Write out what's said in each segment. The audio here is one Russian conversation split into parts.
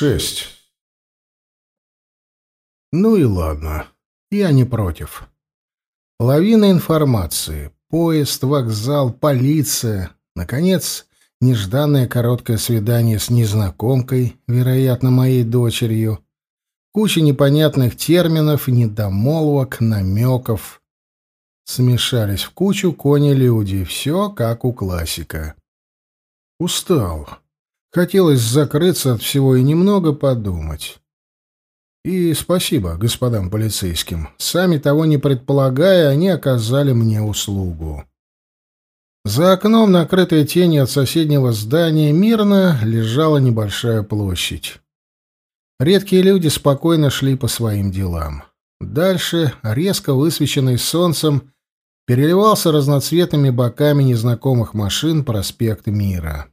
Шесть. Ну и ладно. Я не против. Лавина информации. Поезд, вокзал, полиция. Наконец, нежданное короткое свидание с незнакомкой, вероятно, моей дочерью. Куча непонятных терминов, недомолвок, намеков. Смешались в кучу кони-люди. Все как у классика. Устал. Хотелось закрыться от всего и немного подумать. И спасибо господам полицейским. Сами того не предполагая, они оказали мне услугу. За окном, накрытой тенью от соседнего здания, мирно лежала небольшая площадь. Редкие люди спокойно шли по своим делам. Дальше, резко высвеченный солнцем, переливался разноцветными боками незнакомых машин проспект Мира.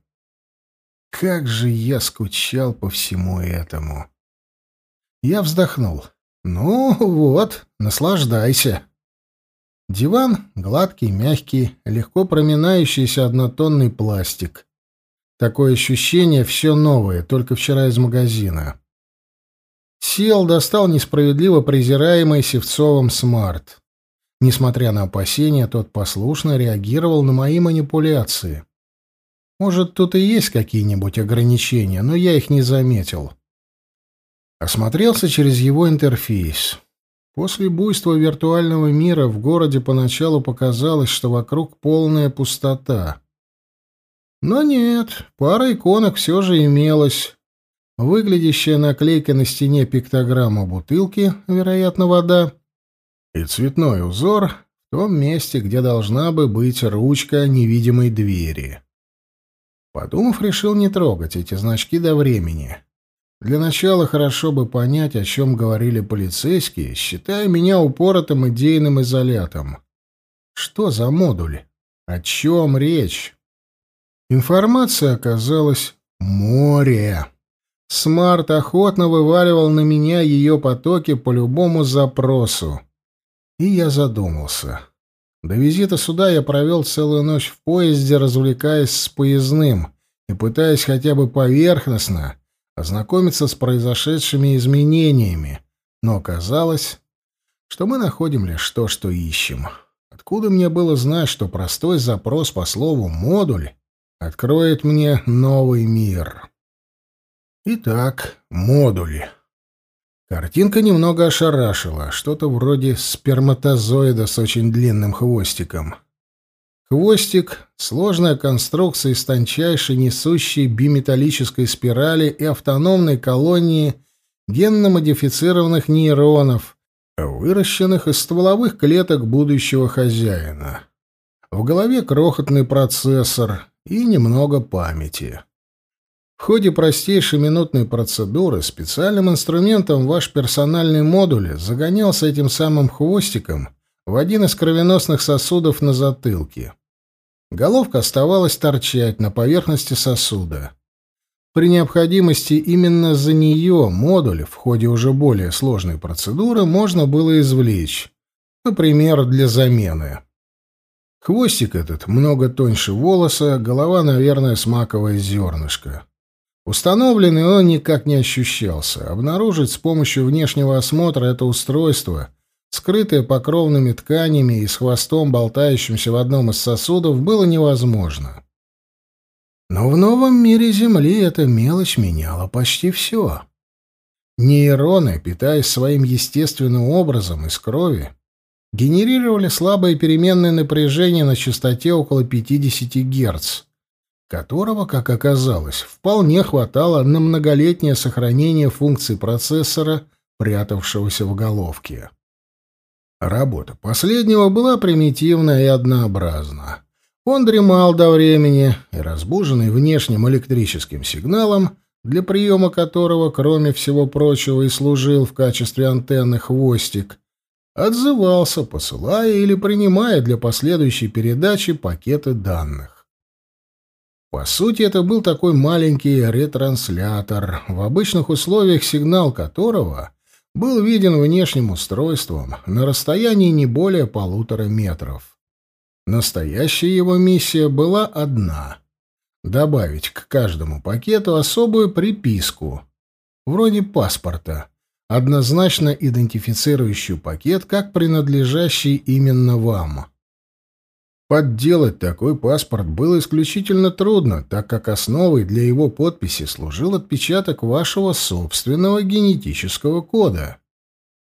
Как же я скучал по всему этому. Я вздохнул. Ну вот, наслаждайся. Диван гладкий, мягкий, легко проминающийся однотонный пластик. Такое ощущение все новое, только вчера из магазина. Сел, достал несправедливо презираемый Севцовым смарт. Несмотря на опасения, тот послушно реагировал на мои манипуляции. Может, тут и есть какие-нибудь ограничения, но я их не заметил. Осмотрелся через его интерфейс. После буйства виртуального мира в городе поначалу показалось, что вокруг полная пустота. Но нет, пара иконок все же имелась. Выглядящая наклейка на стене пиктограмма бутылки, вероятно, вода, и цветной узор в том месте, где должна бы быть ручка невидимой двери. Подумав, решил не трогать эти значки до времени. Для начала хорошо бы понять, о чем говорили полицейские, считая меня упоротым идейным изолятом. Что за модуль? О чем речь? Информация оказалась море. Смарт охотно вываливал на меня ее потоки по любому запросу. И я задумался. До визита сюда я провел целую ночь в поезде, развлекаясь с поездным и пытаясь хотя бы поверхностно ознакомиться с произошедшими изменениями, но оказалось, что мы находим лишь то, что ищем. Откуда мне было знать, что простой запрос по слову «модуль» откроет мне новый мир? Итак, модули. Картинка немного ошарашила, что-то вроде сперматозоида с очень длинным хвостиком. Хвостик — сложная конструкция из тончайшей несущей биметаллической спирали и автономной колонии генно-модифицированных нейронов, выращенных из стволовых клеток будущего хозяина. В голове крохотный процессор и немного памяти. В ходе простейшей минутной процедуры специальным инструментом ваш персональный модуль загонялся этим самым хвостиком в один из кровеносных сосудов на затылке. Головка оставалась торчать на поверхности сосуда. При необходимости именно за нее модуль в ходе уже более сложной процедуры можно было извлечь, например, для замены. Хвостик этот много тоньше волоса, голова, наверное, смаковое зернышко. Установленный он никак не ощущался. Обнаружить с помощью внешнего осмотра это устройство, скрытое покровными тканями и с хвостом, болтающимся в одном из сосудов, было невозможно. Но в новом мире Земли эта мелочь меняла почти все. Нейроны, питаясь своим естественным образом из крови, генерировали слабое переменное напряжение на частоте около 50 Гц, которого, как оказалось, вполне хватало на многолетнее сохранение функций процессора, прятавшегося в головке. Работа последнего была примитивна и однообразна. Он дремал до времени, и, разбуженный внешним электрическим сигналом, для приема которого, кроме всего прочего, и служил в качестве антенны хвостик, отзывался, посылая или принимая для последующей передачи пакеты данных. По сути, это был такой маленький ретранслятор, в обычных условиях сигнал которого был виден внешним устройством на расстоянии не более полутора метров. Настоящая его миссия была одна — добавить к каждому пакету особую приписку. вроде паспорта, однозначно идентифицирующий пакет как принадлежащий именно вам. Подделать такой паспорт было исключительно трудно, так как основой для его подписи служил отпечаток вашего собственного генетического кода.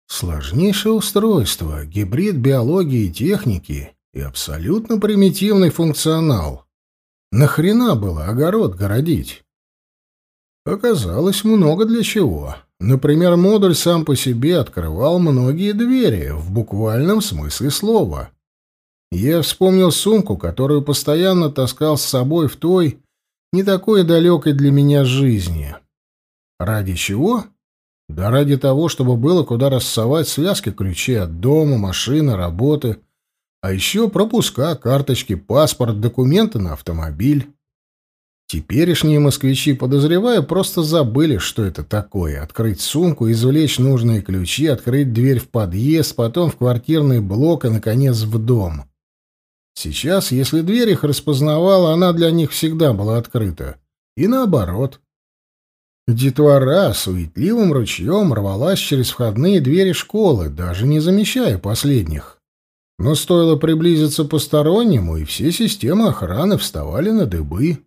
Сложнейшее устройство, гибрид биологии и техники и абсолютно примитивный функционал. Нахрена было огород городить? Оказалось, много для чего. Например, модуль сам по себе открывал многие двери, в буквальном смысле слова. Я вспомнил сумку, которую постоянно таскал с собой в той, не такой далекой для меня жизни. Ради чего? Да ради того, чтобы было куда рассовать связки ключей от дома, машины, работы, а еще пропуска, карточки, паспорт, документы на автомобиль. Теперешние москвичи, подозреваю, просто забыли, что это такое. Открыть сумку, извлечь нужные ключи, открыть дверь в подъезд, потом в квартирный блок и, наконец, в дом. Сейчас, если дверь их распознавала, она для них всегда была открыта. И наоборот. Детвора суетливым ручьем рвалась через входные двери школы, даже не замечая последних. Но стоило приблизиться постороннему, и все системы охраны вставали на дыбы.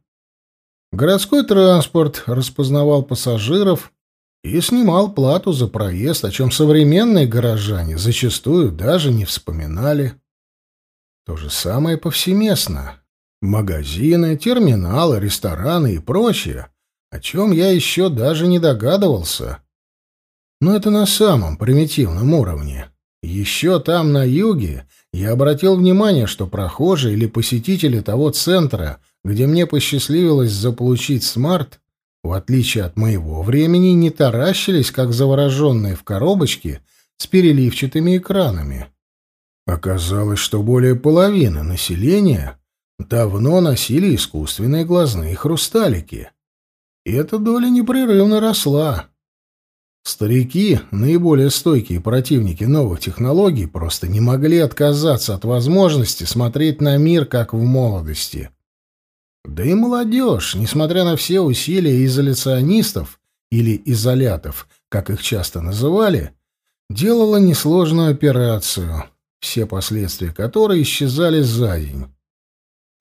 Городской транспорт распознавал пассажиров и снимал плату за проезд, о чем современные горожане зачастую даже не вспоминали. То же самое повсеместно. Магазины, терминалы, рестораны и прочее, о чем я еще даже не догадывался. Но это на самом примитивном уровне. Еще там, на юге, я обратил внимание, что прохожие или посетители того центра, где мне посчастливилось заполучить смарт, в отличие от моего времени, не таращились, как завороженные в коробочке с переливчатыми экранами. Оказалось, что более половины населения давно носили искусственные глазные хрусталики. И эта доля непрерывно росла. Старики, наиболее стойкие противники новых технологий, просто не могли отказаться от возможности смотреть на мир, как в молодости. Да и молодежь, несмотря на все усилия изоляционистов или изолятов, как их часто называли, делала несложную операцию — все последствия которой исчезали за день.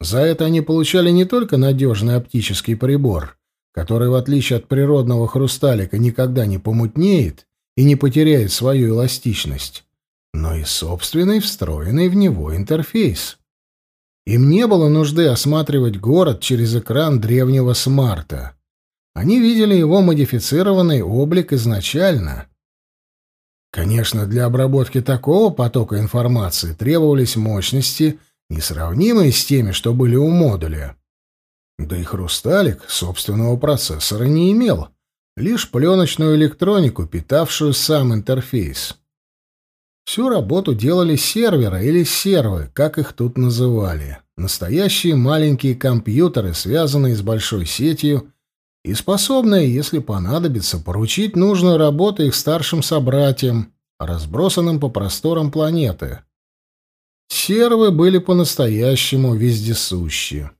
За это они получали не только надежный оптический прибор, который, в отличие от природного хрусталика, никогда не помутнеет и не потеряет свою эластичность, но и собственный встроенный в него интерфейс. Им не было нужды осматривать город через экран древнего смарта. Они видели его модифицированный облик изначально — Конечно, для обработки такого потока информации требовались мощности, несравнимые с теми, что были у модуля. Да и хрусталик собственного процессора не имел, лишь пленочную электронику, питавшую сам интерфейс. Всю работу делали серверы или сервы, как их тут называли. Настоящие маленькие компьютеры, связанные с большой сетью и способные, если понадобится, поручить нужную работу их старшим собратьям, разбросанным по просторам планеты. Сервы были по-настоящему вездесущи.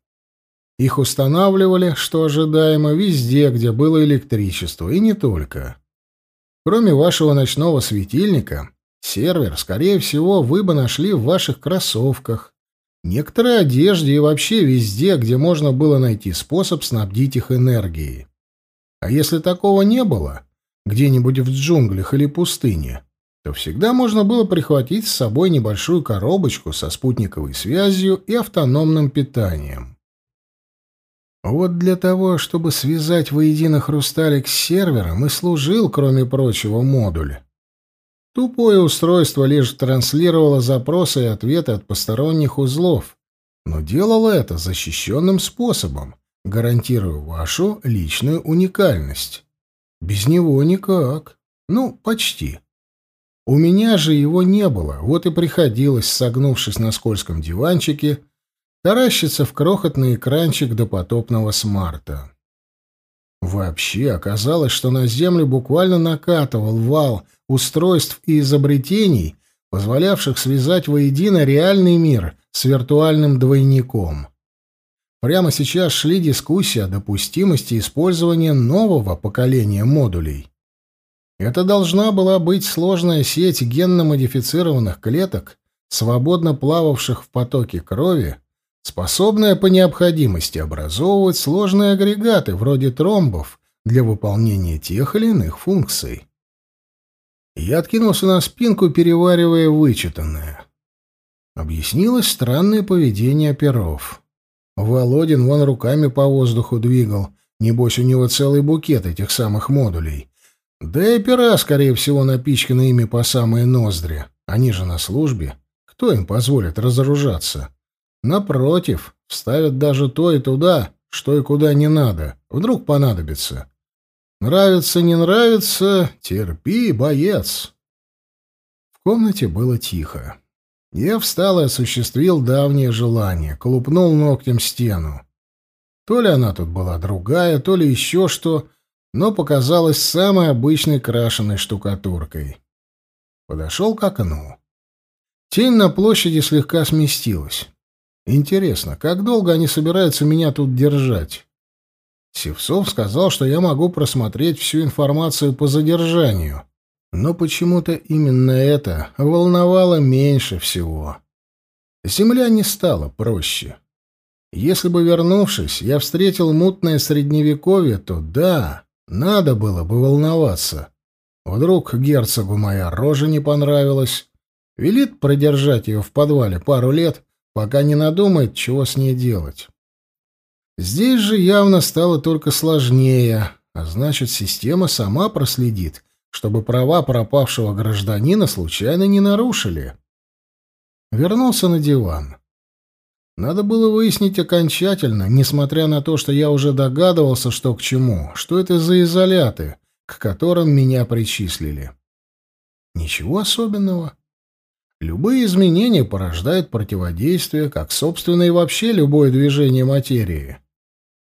Их устанавливали, что ожидаемо, везде, где было электричество, и не только. Кроме вашего ночного светильника, сервер, скорее всего, вы бы нашли в ваших кроссовках, некоторой одежде и вообще везде, где можно было найти способ снабдить их энергией. А если такого не было, где-нибудь в джунглях или пустыне, то всегда можно было прихватить с собой небольшую коробочку со спутниковой связью и автономным питанием. Вот для того, чтобы связать воедино хрусталик с сервером, и служил, кроме прочего, модуль. Тупое устройство лишь транслировало запросы и ответы от посторонних узлов, но делало это защищенным способом, гарантируя вашу личную уникальность. Без него никак. Ну, почти. У меня же его не было, вот и приходилось, согнувшись на скользком диванчике, таращиться в крохотный экранчик допотопного смарта. Вообще оказалось, что на Землю буквально накатывал вал устройств и изобретений, позволявших связать воедино реальный мир с виртуальным двойником. Прямо сейчас шли дискуссии о допустимости использования нового поколения модулей. Это должна была быть сложная сеть генно-модифицированных клеток, свободно плававших в потоке крови, способная по необходимости образовывать сложные агрегаты вроде тромбов для выполнения тех или иных функций. Я откинулся на спинку, переваривая вычитанное. Объяснилось странное поведение оперов. Володин вон руками по воздуху двигал, небось у него целый букет этих самых модулей. Да и опера, скорее всего, напичканы ими по самые ноздри. Они же на службе. Кто им позволит разоружаться? Напротив, вставят даже то и туда, что и куда не надо. Вдруг понадобится. Нравится, не нравится, терпи, боец. В комнате было тихо. Я встал и осуществил давнее желание, колупнул ногтем стену. То ли она тут была другая, то ли еще что, но показалась самой обычной крашеной штукатуркой. Подошел к окну. Тень на площади слегка сместилась. Интересно, как долго они собираются меня тут держать? Севцов сказал, что я могу просмотреть всю информацию по задержанию. Но почему-то именно это волновало меньше всего. Земля не стала проще. Если бы, вернувшись, я встретил мутное средневековье, то да, надо было бы волноваться. Вдруг герцогу моя рожа не понравилась. Велит продержать ее в подвале пару лет, пока не надумает, чего с ней делать. Здесь же явно стало только сложнее, а значит, система сама проследит, чтобы права пропавшего гражданина случайно не нарушили. Вернулся на диван. Надо было выяснить окончательно, несмотря на то, что я уже догадывался, что к чему, что это за изоляты, к которым меня причислили. Ничего особенного. Любые изменения порождают противодействие, как, собственно, и вообще любое движение материи.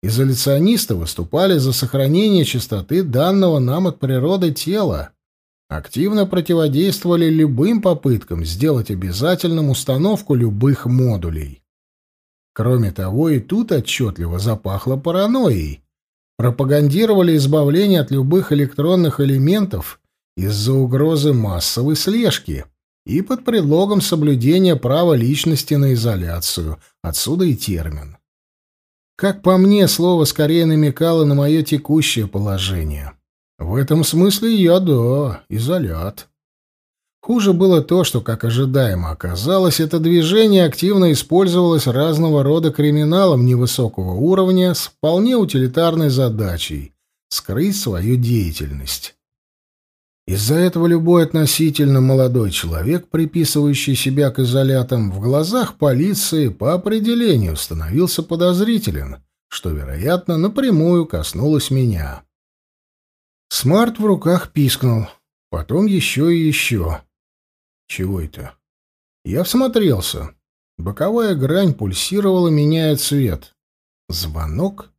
Изоляционисты выступали за сохранение чистоты данного нам от природы тела, активно противодействовали любым попыткам сделать обязательным установку любых модулей. Кроме того, и тут отчетливо запахло паранойей. Пропагандировали избавление от любых электронных элементов из-за угрозы массовой слежки – и под предлогом соблюдения права личности на изоляцию, отсюда и термин. Как по мне, слово скорее намекало на мое текущее положение. В этом смысле я, да, изолят. Хуже было то, что, как ожидаемо оказалось, это движение активно использовалось разного рода криминалом невысокого уровня с вполне утилитарной задачей — скрыть свою деятельность. Из-за этого любой относительно молодой человек, приписывающий себя к изолятам, в глазах полиции по определению становился подозрителен, что, вероятно, напрямую коснулось меня. Смарт в руках пискнул, потом еще и еще. Чего это? Я всмотрелся. Боковая грань пульсировала, меняя цвет. Звонок?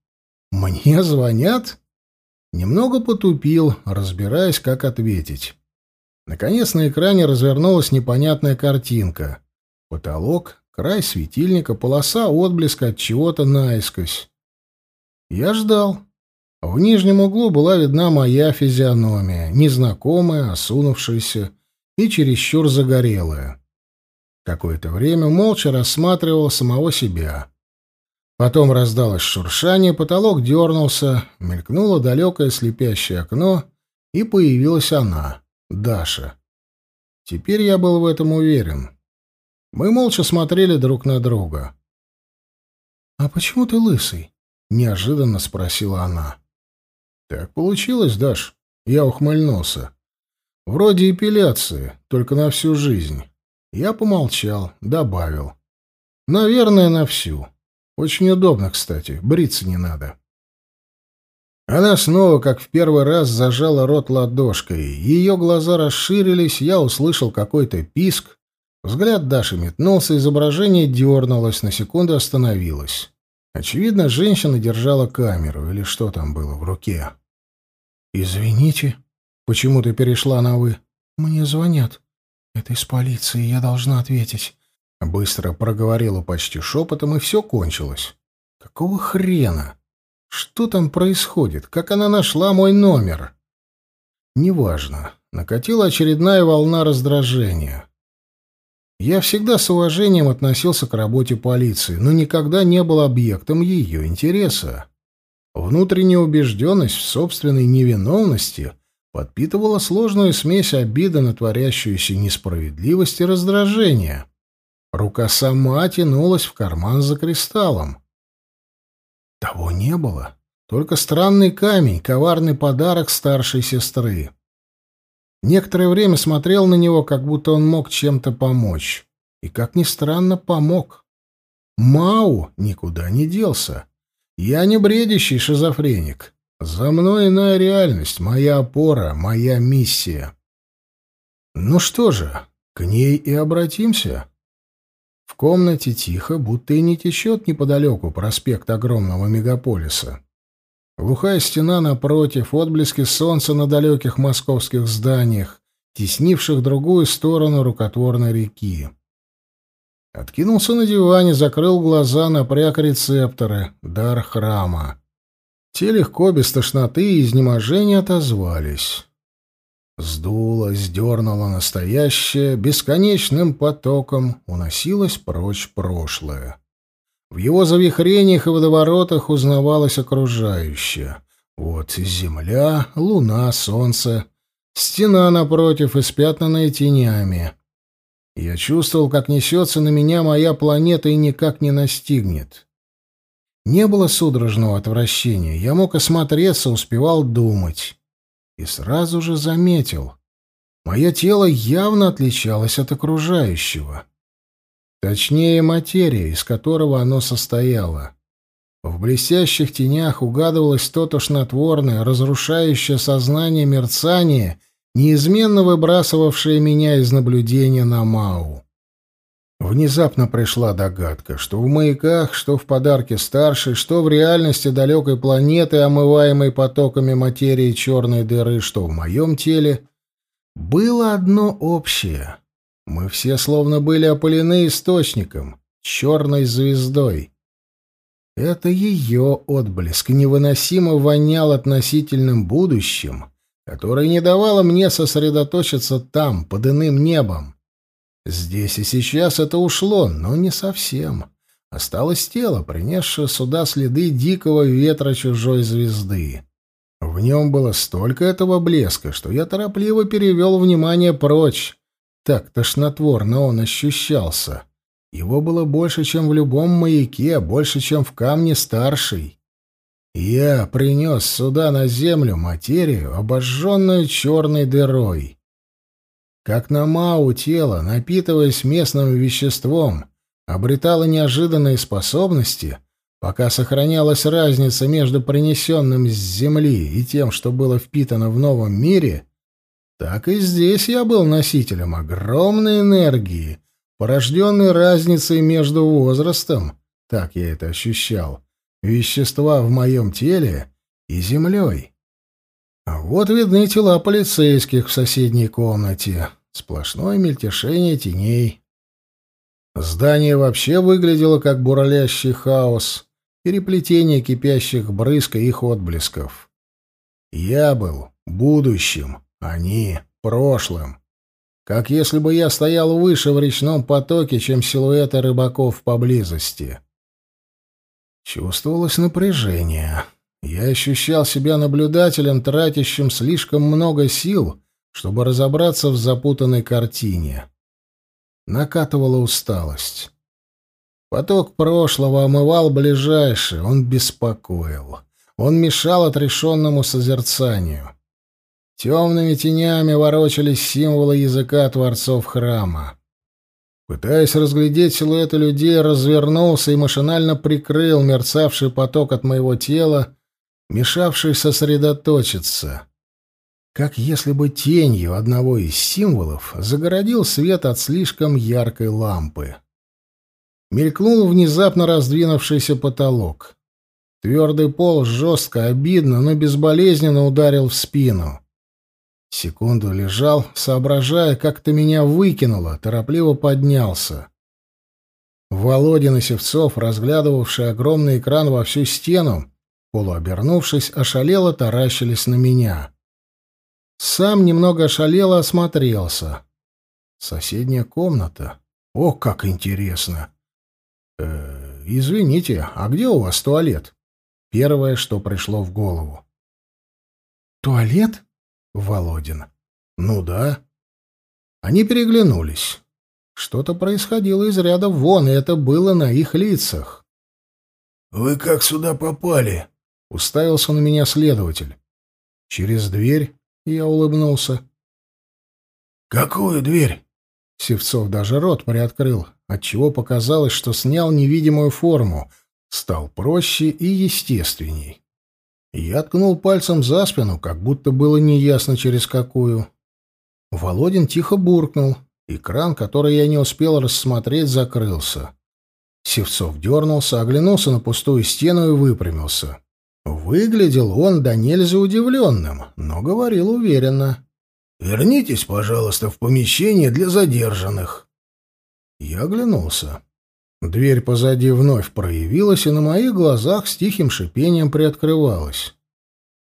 Мне звонят? Немного потупил, разбираясь, как ответить. Наконец на экране развернулась непонятная картинка. Потолок, край светильника, полоса отблеска от чего-то наискось. Я ждал. В нижнем углу была видна моя физиономия, незнакомая, осунувшаяся и чересчур загорелая. Какое-то время молча рассматривал самого себя. Потом раздалось шуршание, потолок дернулся, мелькнуло далекое слепящее окно, и появилась она, Даша. Теперь я был в этом уверен. Мы молча смотрели друг на друга. «А почему ты лысый?» — неожиданно спросила она. «Так получилось, Даш?» — я ухмыльнулся. «Вроде эпиляции, только на всю жизнь». Я помолчал, добавил. «Наверное, на всю». Очень удобно, кстати. Бриться не надо. Она снова, как в первый раз, зажала рот ладошкой. Ее глаза расширились, я услышал какой-то писк. Взгляд Даши метнулся, изображение дернулось, на секунду остановилось. Очевидно, женщина держала камеру, или что там было в руке. «Извините, почему ты перешла на «вы»?» «Мне звонят. Это из полиции, я должна ответить. Быстро проговорила почти шепотом, и все кончилось. Какого хрена? Что там происходит? Как она нашла мой номер? Неважно. Накатила очередная волна раздражения. Я всегда с уважением относился к работе полиции, но никогда не был объектом ее интереса. Внутренняя убежденность в собственной невиновности подпитывала сложную смесь обиды на творящуюся несправедливость и раздражения. Рука сама тянулась в карман за кристаллом. Того не было. Только странный камень, коварный подарок старшей сестры. Некоторое время смотрел на него, как будто он мог чем-то помочь. И, как ни странно, помог. Мау никуда не делся. Я не бредящий шизофреник. За мной иная реальность, моя опора, моя миссия. Ну что же, к ней и обратимся. В комнате тихо, будто и не течет неподалеку проспект огромного мегаполиса. Глухая стена напротив, отблески солнца на далеких московских зданиях, теснивших другую сторону рукотворной реки. Откинулся на диване, закрыл глаза, напряг рецепторы, дар храма. Те легко, без тошноты и изнеможения отозвались. Сдуло, сдернуло настоящее, бесконечным потоком уносилось прочь прошлое. В его завихрениях и водоворотах узнавалось окружающее. Вот земля, луна, солнце, стена напротив, испятнанная тенями. Я чувствовал, как несется на меня моя планета и никак не настигнет. Не было судорожного отвращения. Я мог осмотреться, успевал думать. И сразу же заметил. Мое тело явно отличалось от окружающего. Точнее, материя, из которого оно состояло. В блестящих тенях угадывалось то тошнотворное, разрушающее сознание мерцание, неизменно выбрасывавшее меня из наблюдения на Мау. Внезапно пришла догадка, что в маяках, что в подарке старшей, что в реальности далекой планеты, омываемой потоками материи черной дыры, что в моем теле, было одно общее — мы все словно были опылены источником, черной звездой. Это ее отблеск невыносимо вонял относительным будущим, которое не давало мне сосредоточиться там, под иным небом. Здесь и сейчас это ушло, но не совсем. Осталось тело, принесшее сюда следы дикого ветра чужой звезды. В нем было столько этого блеска, что я торопливо перевел внимание прочь, так тошнотворно он ощущался. Его было больше, чем в любом маяке, больше, чем в камне старший. Я принес сюда на землю материю, обожженную черной дырой. Как на Мау тело, напитываясь местным веществом, обретало неожиданные способности, пока сохранялась разница между принесенным с земли и тем, что было впитано в новом мире, так и здесь я был носителем огромной энергии, порожденной разницей между возрастом, так я это ощущал, вещества в моем теле и землей. А вот видны тела полицейских в соседней комнате, сплошное мельтешение теней. Здание вообще выглядело как бурлящий хаос, переплетение кипящих брызг и их отблесков. Я был будущим, они — прошлым. Как если бы я стоял выше в речном потоке, чем силуэты рыбаков поблизости. Чувствовалось напряжение. Я ощущал себя наблюдателем, тратящим слишком много сил, чтобы разобраться в запутанной картине. Накатывала усталость. Поток прошлого омывал ближайший, он беспокоил. Он мешал отрешенному созерцанию. Темными тенями ворочались символы языка творцов храма. Пытаясь разглядеть силуэты людей, развернулся и машинально прикрыл мерцавший поток от моего тела, мешавший сосредоточиться. Как если бы тенью одного из символов загородил свет от слишком яркой лампы. Мелькнул внезапно раздвинувшийся потолок. Твердый пол жестко, обидно, но безболезненно ударил в спину. Секунду лежал, соображая, как то меня выкинуло, торопливо поднялся. Володин и Севцов, разглядывавший огромный экран во всю стену, полуобернувшись, ошалело таращились на меня. Сам немного ошалело осмотрелся. Соседняя комната. О, как интересно. Э, извините, а где у вас туалет? Первое, что пришло в голову. Туалет? Володин. Ну да. Они переглянулись. Что-то происходило из ряда вон, и это было на их лицах. «Вы как сюда попали?» — уставился на меня следователь. «Через дверь?» — я улыбнулся. «Какую дверь?» Севцов даже рот приоткрыл, отчего показалось, что снял невидимую форму, стал проще и естественней. Я ткнул пальцем за спину, как будто было неясно через какую. Володин тихо буркнул. Экран, который я не успел рассмотреть, закрылся. Севцов дернулся, оглянулся на пустую стену и выпрямился. Выглядел он до нельзя удивленным, но говорил уверенно. «Вернитесь, пожалуйста, в помещение для задержанных». Я оглянулся. Дверь позади вновь проявилась, и на моих глазах с тихим шипением приоткрывалась.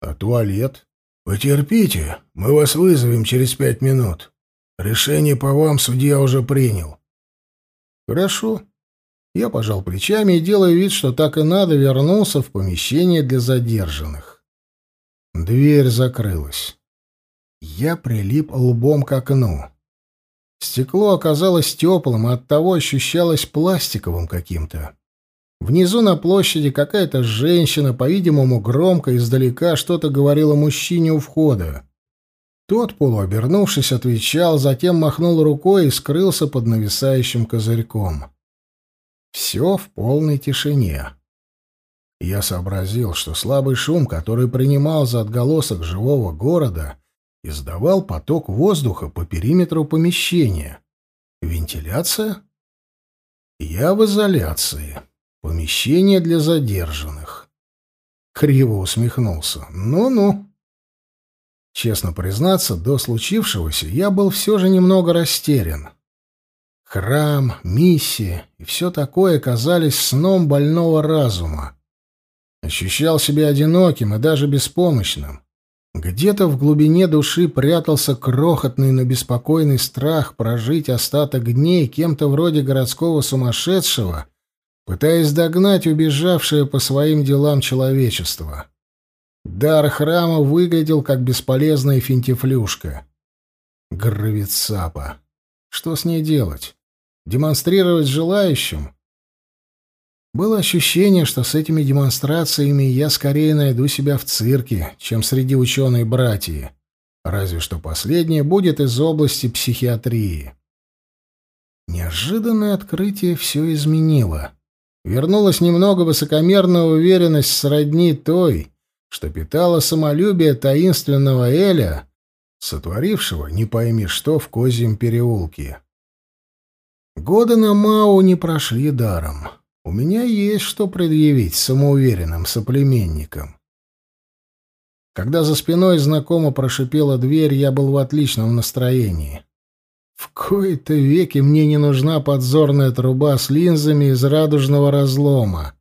«А туалет?» «Потерпите, мы вас вызовем через пять минут. Решение по вам судья уже принял». «Хорошо». Я пожал плечами и, делая вид, что так и надо, вернулся в помещение для задержанных. Дверь закрылась. Я прилип лбом к окну. Стекло оказалось теплым, и оттого ощущалось пластиковым каким-то. Внизу на площади какая-то женщина, по-видимому, громко издалека что-то говорила мужчине у входа. Тот, полуобернувшись, отвечал, затем махнул рукой и скрылся под нависающим козырьком. Все в полной тишине. Я сообразил, что слабый шум, который принимал за отголосок живого города, издавал поток воздуха по периметру помещения. Вентиляция? Я в изоляции. Помещение для задержанных. Криво усмехнулся. Ну-ну. Честно признаться, до случившегося я был все же немного растерян. Храм, миссия и все такое казались сном больного разума. Ощущал себя одиноким и даже беспомощным. Где-то в глубине души прятался крохотный, но беспокойный страх прожить остаток дней кем-то вроде городского сумасшедшего, пытаясь догнать убежавшее по своим делам человечество. Дар храма выглядел как бесполезная финтифлюшка. Гравицапа. Что с ней делать? Демонстрировать желающим? Было ощущение, что с этими демонстрациями я скорее найду себя в цирке, чем среди ученой братьи. Разве что последнее будет из области психиатрии. Неожиданное открытие все изменило. Вернулась немного высокомерная уверенность сродни той, что питала самолюбие таинственного Эля, сотворившего не пойми что в Козьем переулке. Годы на Мау не прошли даром. У меня есть что предъявить самоуверенным соплеменникам. Когда за спиной знакомо прошипела дверь, я был в отличном настроении. В кои-то веки мне не нужна подзорная труба с линзами из радужного разлома.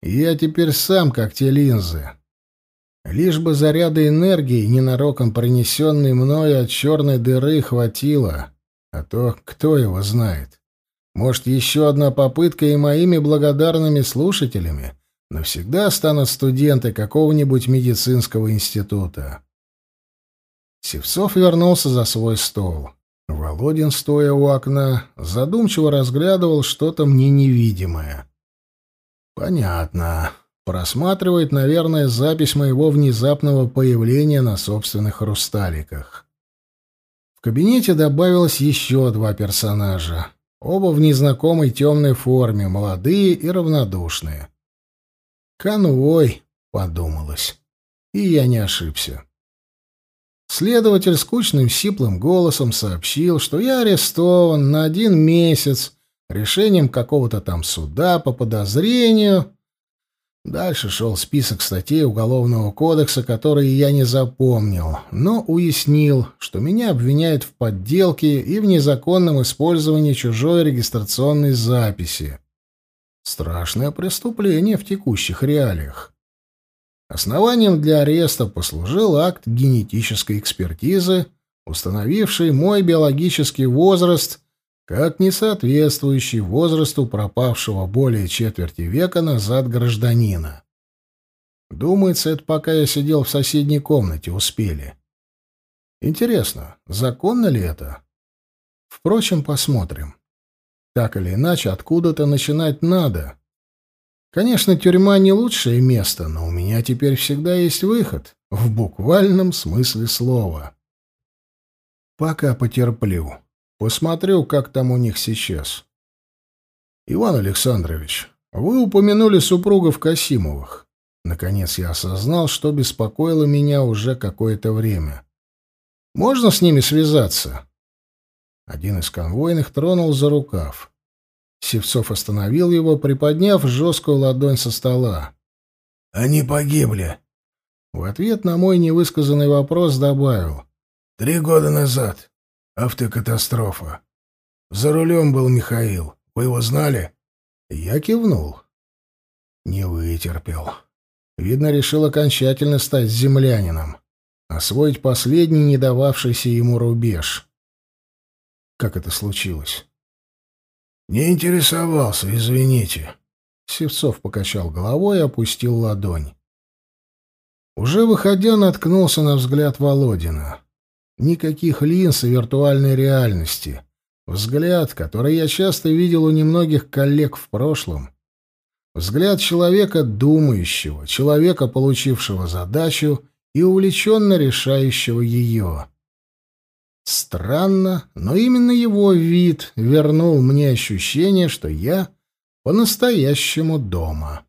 Я теперь сам как те линзы. Лишь бы заряда энергии, ненароком принесенной мною от черной дыры, хватило. А то кто его знает. Может, еще одна попытка, и моими благодарными слушателями навсегда станут студенты какого-нибудь медицинского института. Севцов вернулся за свой стол. Володин, стоя у окна, задумчиво разглядывал что-то мне невидимое. «Понятно. Просматривает, наверное, запись моего внезапного появления на собственных хрусталиках». Кабинете добавилось еще два персонажа. Оба в незнакомой темной форме, молодые и равнодушные. «Конвой», — подумалось. И я не ошибся. Следователь скучным сиплым голосом сообщил, что я арестован на один месяц решением какого-то там суда по подозрению Дальше шел список статей Уголовного кодекса, которые я не запомнил, но уяснил, что меня обвиняют в подделке и в незаконном использовании чужой регистрационной записи. Страшное преступление в текущих реалиях. Основанием для ареста послужил акт генетической экспертизы, установивший мой биологический возраст как несоответствующий возрасту пропавшего более четверти века назад гражданина. Думается, это пока я сидел в соседней комнате, успели. Интересно, законно ли это? Впрочем, посмотрим. Так или иначе, откуда-то начинать надо. Конечно, тюрьма не лучшее место, но у меня теперь всегда есть выход, в буквальном смысле слова. Пока потерплю. Посмотрю, как там у них сейчас. Иван Александрович, вы упомянули супругов Касимовых. Наконец я осознал, что беспокоило меня уже какое-то время. Можно с ними связаться? Один из конвойных тронул за рукав. Севцов остановил его, приподняв жесткую ладонь со стола. «Они погибли!» В ответ на мой невысказанный вопрос добавил. «Три года назад. Автокатастрофа. За рулем был Михаил. Вы его знали?» Я кивнул. Не вытерпел. Видно, решил окончательно стать землянином. Освоить последний, не дававшийся ему рубеж. Как это случилось? «Не интересовался, извините». Севцов покачал головой и опустил ладонь. Уже выходя, наткнулся на взгляд Володина. Никаких линз и виртуальной реальности. Взгляд, который я часто видел у немногих коллег в прошлом. Взгляд человека думающего, человека, получившего задачу и увлеченно решающего ее. Странно, но именно его вид вернул мне ощущение, что я по-настоящему дома.